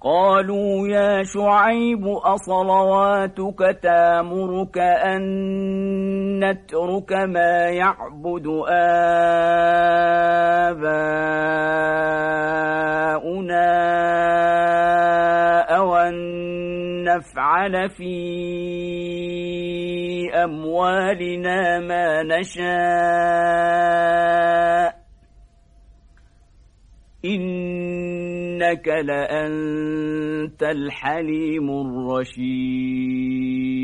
قالوا يا شعيب أصلواتك تامرك أن نترك ما يعبد آباؤنا أو أن نفعل في أموالنا ما نشاء. إنك لأنت الحليم الرشيد